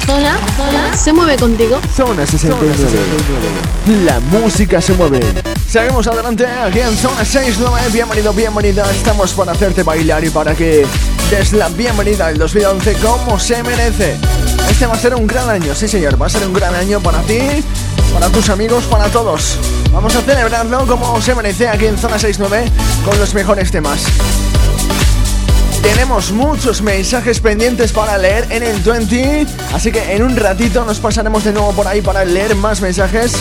zona, zona se mueve contigo. Zona 69. La música se mueve. Seguimos adelante aquí en Zona 69. Bienvenido, bienvenida. Estamos para hacerte bailar y para que des la bienvenida al 2011 como se merece. Este va a ser un gran año, sí señor. Va a ser un gran año para ti, para tus amigos, para todos. Vamos a celebrarlo como se merece aquí en Zona 69 con los mejores temas. Tenemos muchos mensajes pendientes para leer en el 20, así que en un ratito nos pasaremos de nuevo por ahí para leer más mensajes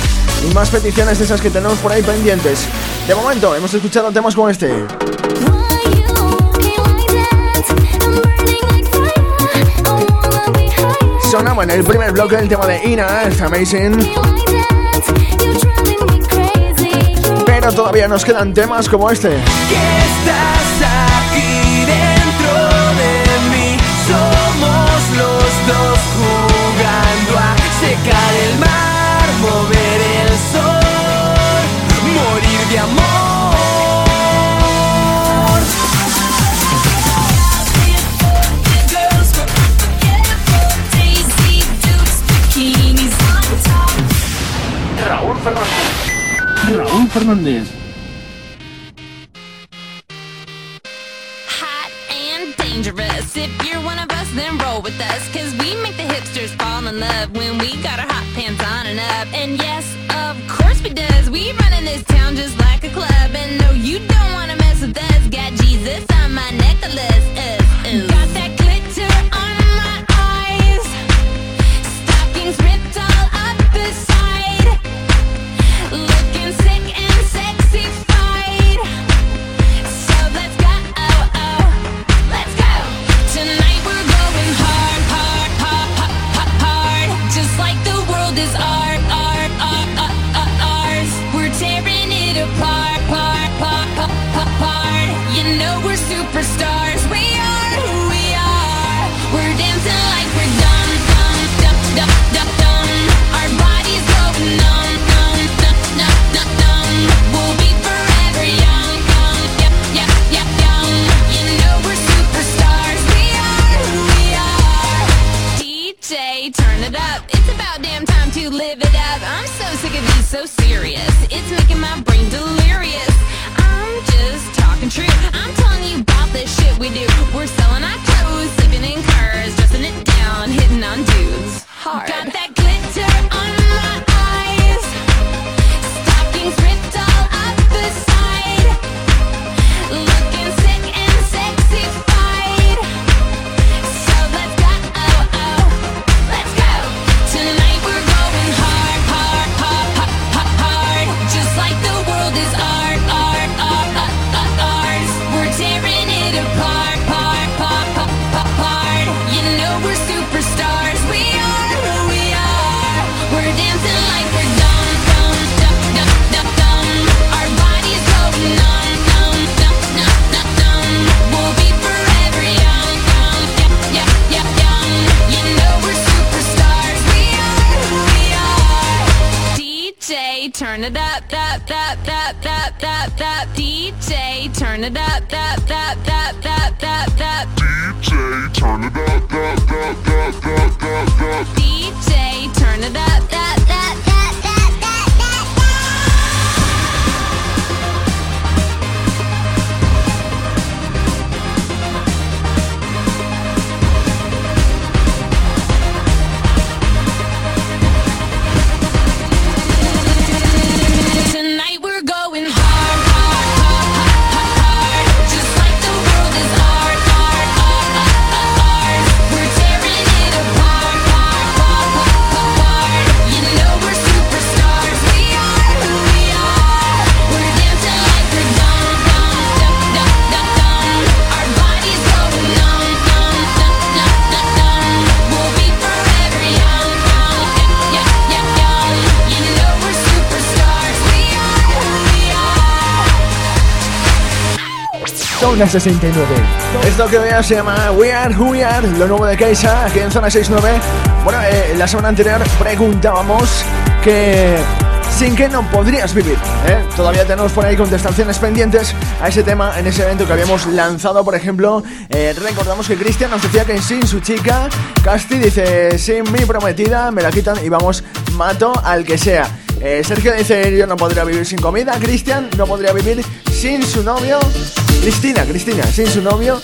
y más peticiones de esas que tenemos por ahí pendientes. De momento, hemos escuchado temas como este. Sonaba en el primer bloque el tema de Ina, es amazing. Pero todavía nos quedan temas como este. Fernández. Hot and dangerous. If you're one of us, then roll with us. Cause we make the hipsters fall in love when we got our hot pants on and up. And yes, of course we does. We run in this town just like a club. And no, you don't wanna mess with us. Got Jesus on my necklace. Uh. Zona 69. Esto que veas se llama We Are Who We Are, lo nuevo de Keisa, aquí en Zona 69. Bueno, eh, la semana anterior preguntábamos que sin que no podrías vivir. ¿eh? Todavía tenemos por ahí contestaciones pendientes a ese tema en ese evento que habíamos lanzado, por ejemplo. Eh, recordamos que Cristian nos decía que sin su chica, Casti dice, sin mi prometida, me la quitan y vamos, mato al que sea. Eh, Sergio dice, yo no podría vivir sin comida. Cristian no podría vivir sin su novio. Cristina, Cristina, sin su novio.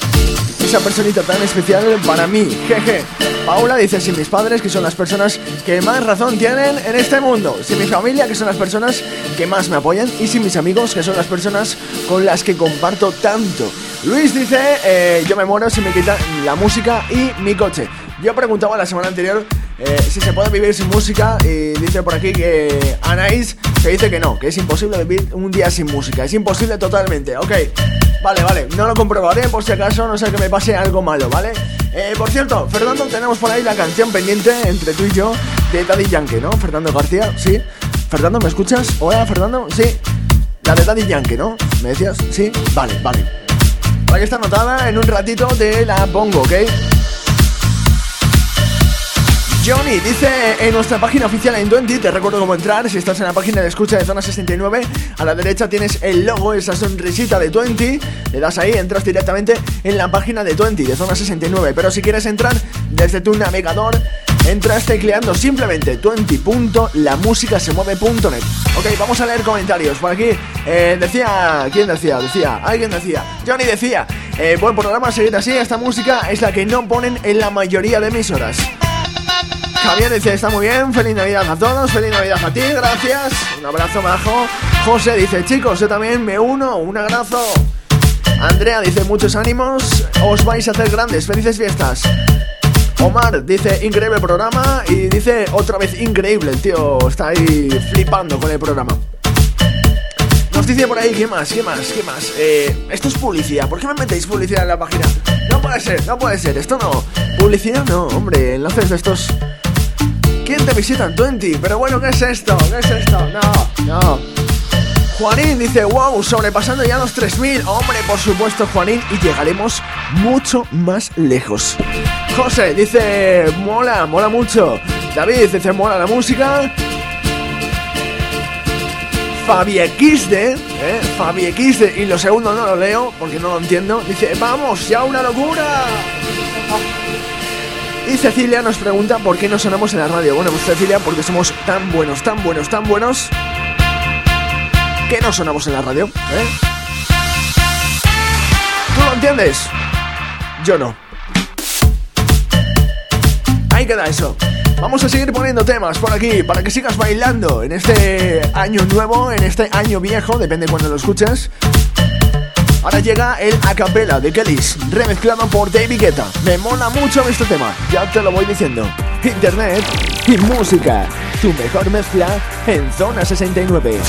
Esa personita tan especial para mí. Jeje. Paula dice, sin mis padres, que son las personas que más razón tienen en este mundo. Sin mi familia, que son las personas que más me apoyan. Y sin mis amigos, que son las personas con las que comparto tanto. Luis dice, eh, yo me muero si me quitan la música y mi coche. Yo preguntaba la semana anterior eh, si se puede vivir sin música y dice por aquí que Anais se dice que no, que es imposible vivir un día sin música, es imposible totalmente, ok. Vale, vale, no lo comprobaré por si acaso, no sé que me pase algo malo, ¿vale? Eh, por cierto, Fernando, tenemos por ahí la canción pendiente entre tú y yo de Daddy Yankee, ¿no? Fernando García, sí. Fernando, ¿me escuchas? Hola, Fernando, sí. La de Daddy Yankee, ¿no? ¿Me decías? Sí. Vale, vale. Para que está anotada, en un ratito te la pongo, ¿ok? Johnny dice en nuestra página oficial en Twenty, te recuerdo cómo entrar, si estás en la página de escucha de Zona 69, a la derecha tienes el logo, esa sonrisita de Twenty, le das ahí, entras directamente en la página de Twenty, de Zona 69, pero si quieres entrar desde tu navegador, entras tecleando simplemente twenty.lamusicasemueve.net. Ok, vamos a leer comentarios. Por aquí eh, decía, ¿quién decía? Decía, alguien decía, Johnny decía, eh, buen programa, seguir así, esta música es la que no ponen en la mayoría de emisoras. Javier dice, está muy bien, feliz Navidad a todos, feliz Navidad a ti, gracias. Un abrazo bajo. José dice, chicos, yo también me uno, un abrazo. Andrea dice, muchos ánimos, os vais a hacer grandes, felices fiestas. Omar dice, increíble programa y dice, otra vez increíble, el tío está ahí flipando con el programa. Nos dice por ahí, ¿qué más? ¿Qué más? ¿Qué más? Eh, esto es publicidad, ¿por qué me metéis publicidad en la página? No puede ser, no puede ser, esto no. Publicidad no, hombre, enlaces de estos ¿Quién te visita en 20? Pero bueno, ¿qué es esto? ¿Qué es esto? No, no. Juanín dice, wow, sobrepasando ya los 3000. Hombre, por supuesto, Juanín, y llegaremos mucho más lejos. José dice, mola, mola mucho. David dice, mola la música. Fabi XD, ¿eh? Fabi XD, y lo segundo no lo leo porque no lo entiendo. Dice, vamos, ya una locura. Y Cecilia nos pregunta por qué no sonamos en la radio. Bueno, pues Cecilia, porque somos tan buenos, tan buenos, tan buenos que no sonamos en la radio. ¿eh? ¿Tú lo entiendes? Yo no. Ahí queda eso. Vamos a seguir poniendo temas por aquí para que sigas bailando en este año nuevo, en este año viejo, depende cuando lo escuches. Ahora llega el acapella de Kellys, remezclado por David Guetta. Me mola mucho este tema, ya te lo voy diciendo. Internet y música, tu mejor mezcla en Zona 69.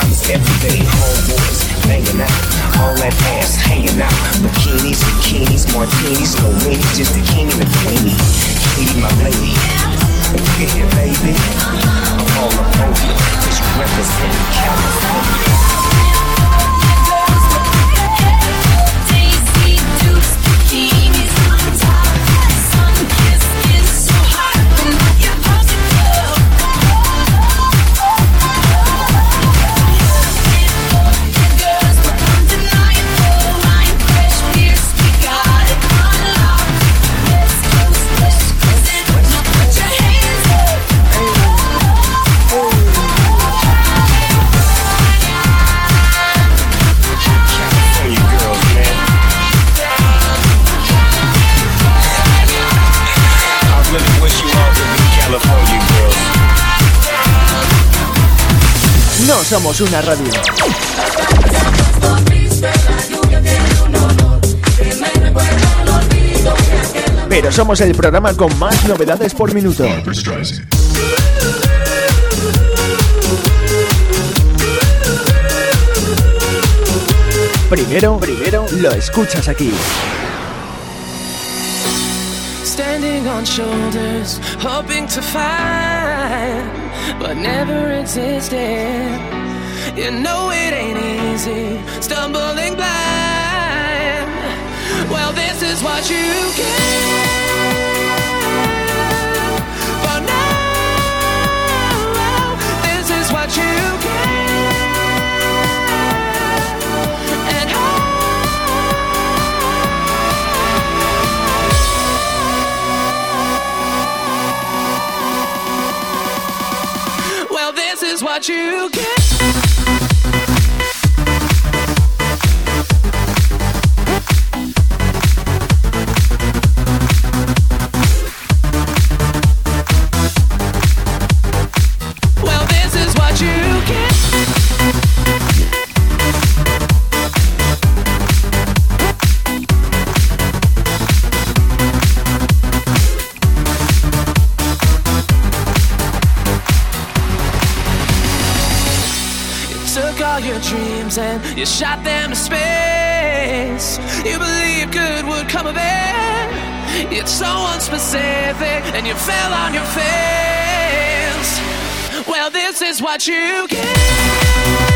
times every day. Homeboys hanging out, all that ass hanging out. Bikinis, bikinis, martinis, no weenie, just the king and the queenie. Katie, my lady. Yeah, baby. I'm all up over you, Just representing California. somos una radio. Pero somos el programa con más novedades por minuto. Primero, primero, lo escuchas aquí. On shoulders, hoping to find, but never existed. You know it ain't easy, stumbling blind. Well, this is what you get. What you get. You shot them to space. You believe good would come of it. It's so unspecific, and you fell on your face. Well, this is what you get.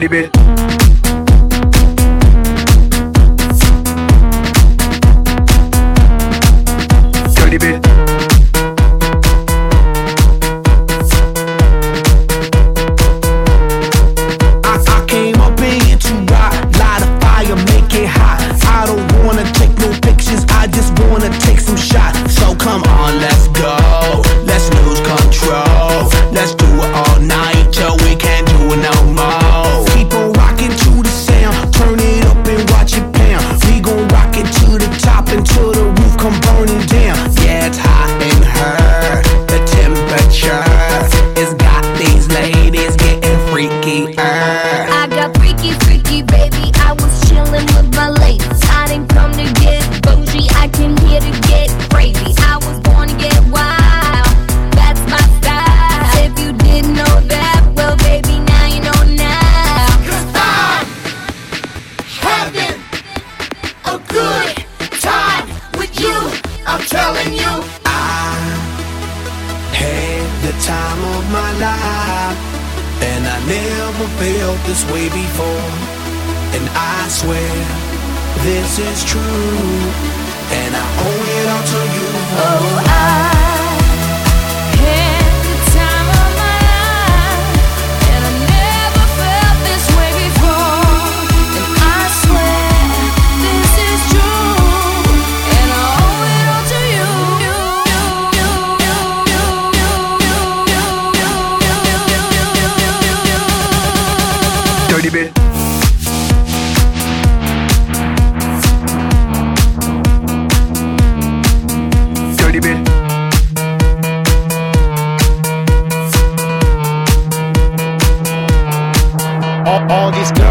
show bit.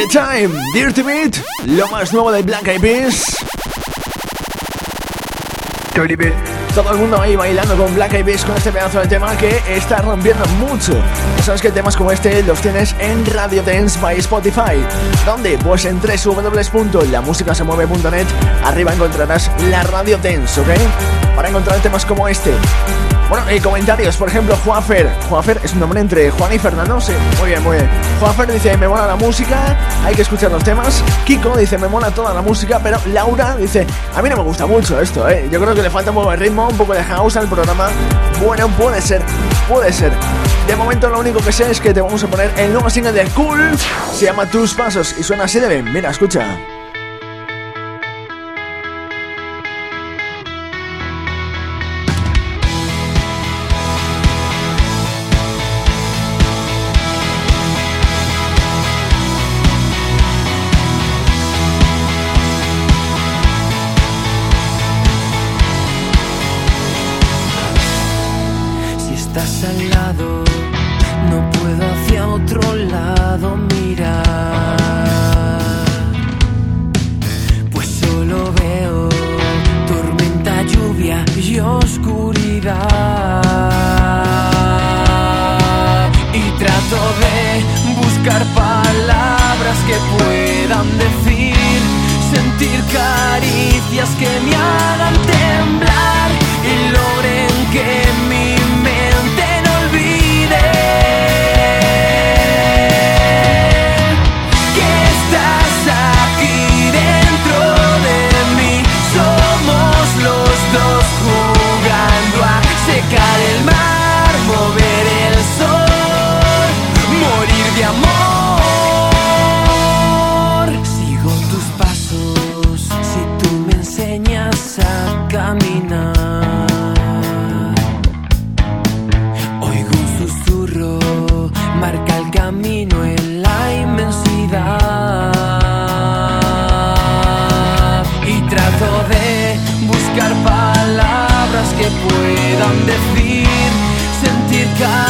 The Time, Dirty Beat, lo más nuevo de Black Eyed Peas. Dirty Beat. Todo el mundo ahí bailando con Black Eyed Peas con este pedazo de tema que está rompiendo mucho. sabes que temas como este los tienes en Radio Dance by Spotify. ¿Dónde? Pues en www.lamusicasemueve.net arriba encontrarás la Radio Dance, ¿ok? Para encontrar temas como este. Bueno, y comentarios, por ejemplo, Juanfer. Juanfer es un nombre entre Juan y Fernando, sí. Muy bien, muy bien. Juanfer dice, me mola la música, hay que escuchar los temas. Kiko dice, me mola toda la música, pero Laura dice, a mí no me gusta mucho esto, ¿eh? Yo creo que le falta un poco de ritmo, un poco de house al programa. Bueno, puede ser, puede ser. De momento lo único que sé es que te vamos a poner el nuevo single de Cool. Se llama Tus Pasos y suena así de bien. Mira, escucha. God.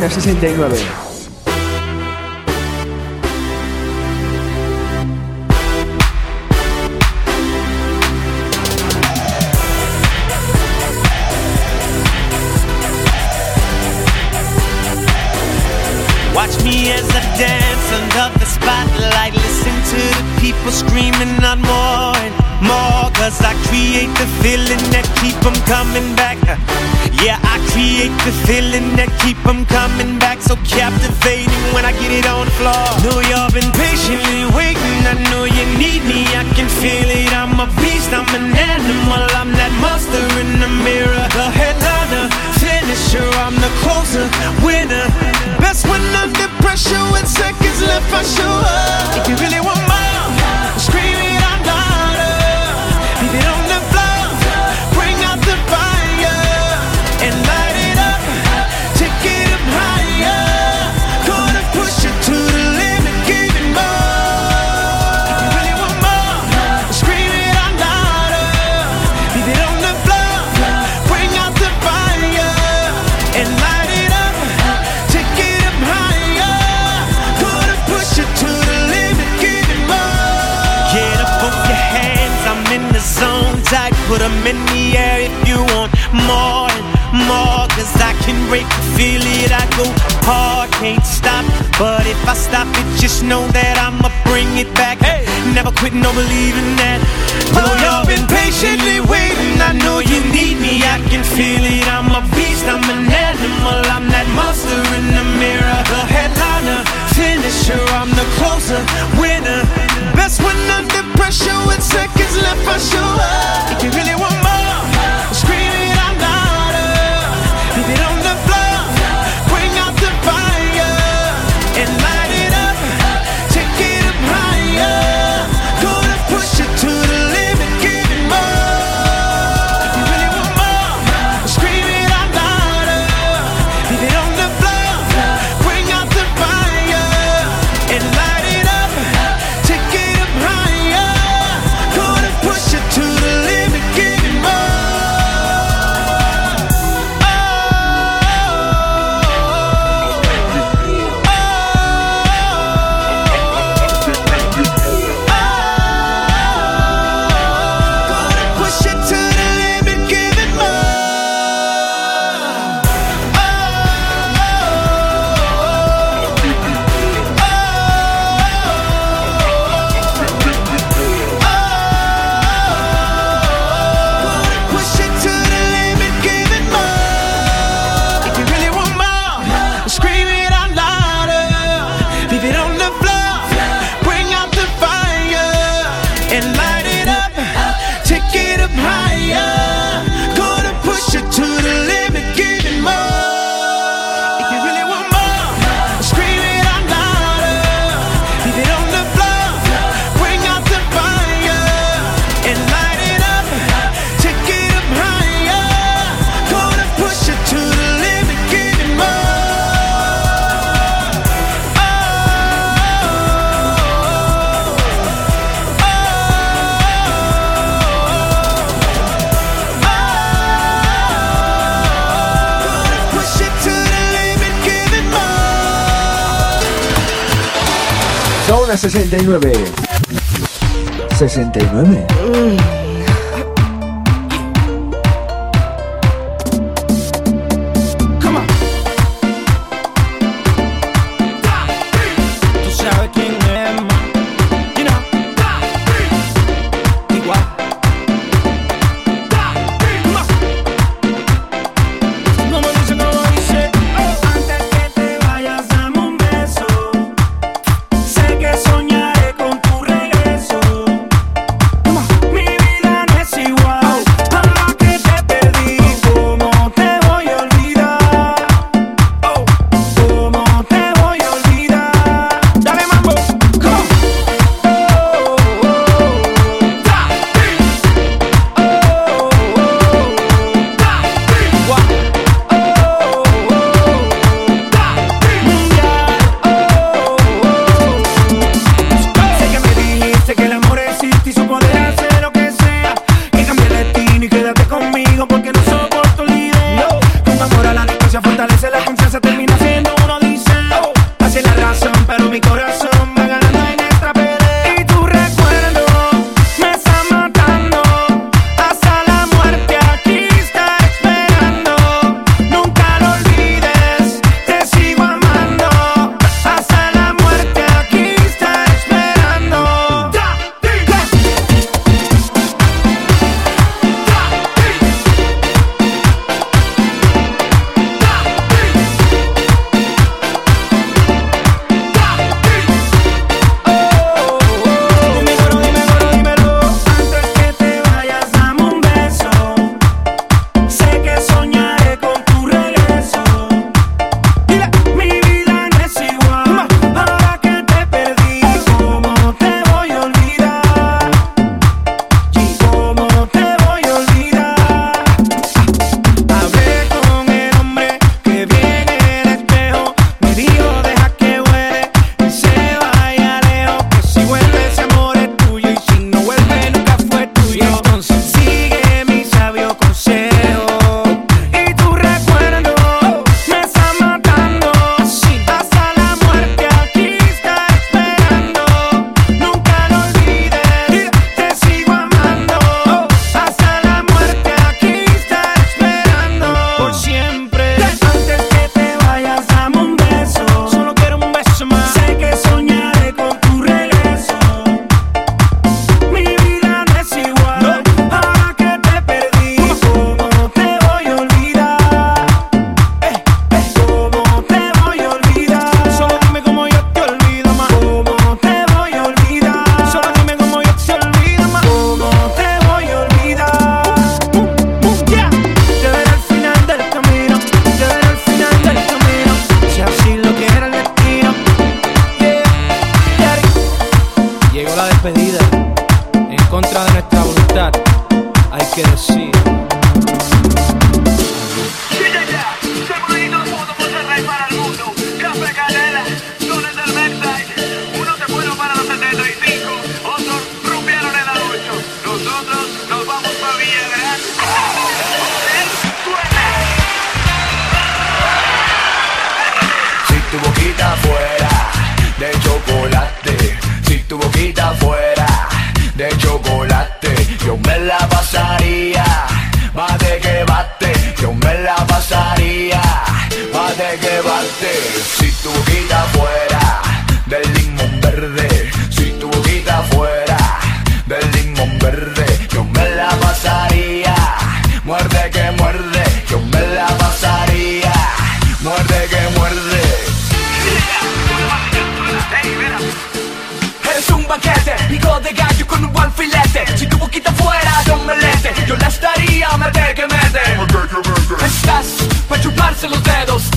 Zona 69. Watch me as I dance under the spotlight. Listen to the people screaming out more and more. Cause I create the feeling that keep them coming back. Create the feeling that keep them coming back. So captivating when I get it on the floor. Know y'all been patiently waiting. I know you need me. I can feel it. I'm a beast. I'm an animal. I'm that monster in the mirror. The headliner, finisher. I'm the closer, winner. Best when under pressure with seconds left. I show up. If you really want more, scream break feel it. I go hard, can't stop. But if I stop it, just know that I'ma bring it back. Hey, never quit, no believing that. Know you've been patiently waiting. I know you need me, I can feel it. I'm a beast, I'm an animal. I'm that monster in the mirror. The headliner, finisher, I'm the closer, winner. Best when under pressure with seconds left, I show up. If you really want more, Zona 69. 69. Tú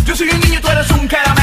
Yo soy un niño tú eres un caramelo.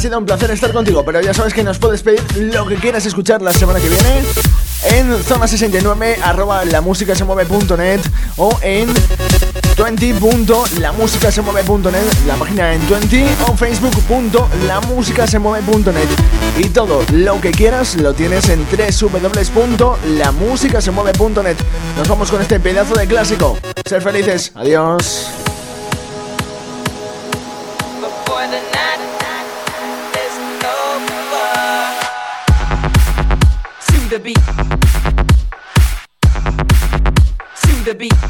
Ha sido un placer estar contigo, pero ya sabes que nos puedes pedir lo que quieras escuchar la semana que viene en zona 69 arroba la música se mueve.net o en 20.lamusicasemueve.net, la página en 20 o facebook.lamusicasemueve.net. Y todo lo que quieras lo tienes en www.lamusicasemueve.net. Nos vamos con este pedazo de clásico. Ser felices. Adiós. the beat. To the beat.